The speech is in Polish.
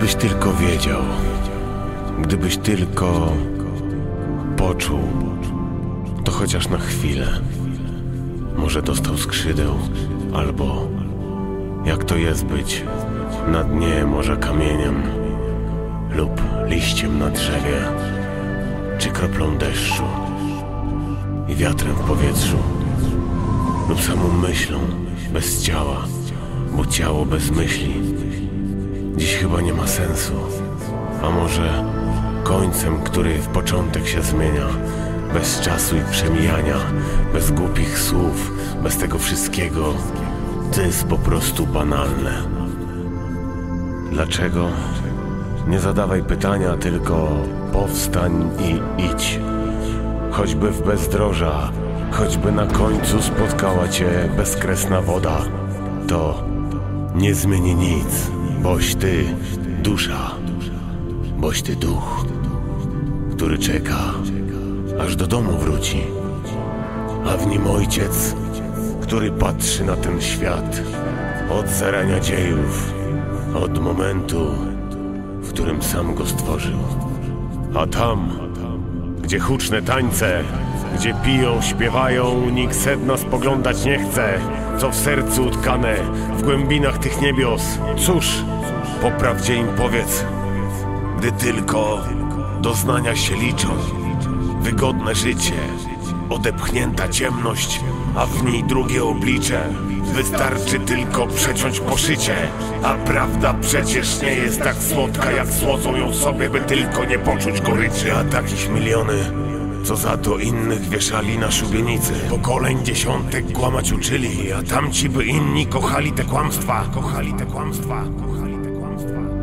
Gdybyś tylko wiedział, gdybyś tylko poczuł, to chociaż na chwilę, może dostał skrzydeł, albo jak to jest być na dnie morza kamieniem lub liściem na drzewie, czy kroplą deszczu i wiatrem w powietrzu, lub samą myślą bez ciała, bo ciało bez myśli dziś chyba nie ma sensu. A może końcem, który w początek się zmienia, bez czasu i przemijania, bez głupich słów, bez tego wszystkiego, to jest po prostu banalne. Dlaczego? Nie zadawaj pytania, tylko powstań i idź. Choćby w bezdroża, choćby na końcu spotkała cię bezkresna woda, to nie zmieni nic, boś ty dusza, boś ty duch, który czeka, aż do domu wróci, a w nim ojciec, który patrzy na ten świat od zarania dziejów, od momentu, w którym sam go stworzył. A tam, gdzie huczne tańce, gdzie piją, śpiewają, nikt sedna spoglądać nie chce, co w sercu utkane, w głębinach tych niebios. Cóż, po prawdzie im powiedz, gdy tylko doznania się liczą, wygodne życie, odepchnięta ciemność, a w niej drugie oblicze. Wystarczy tylko przeciąć poszycie, a prawda przecież nie jest tak słodka, jak słodzą ją sobie, by tylko nie poczuć goryczy. A takich miliony, co za to innych wieszali na szubienicy. Pokoleń dziesiątek kłamać uczyli, a tamci by inni kochali te kłamstwa, kochali te kłamstwa, kochali te kłamstwa.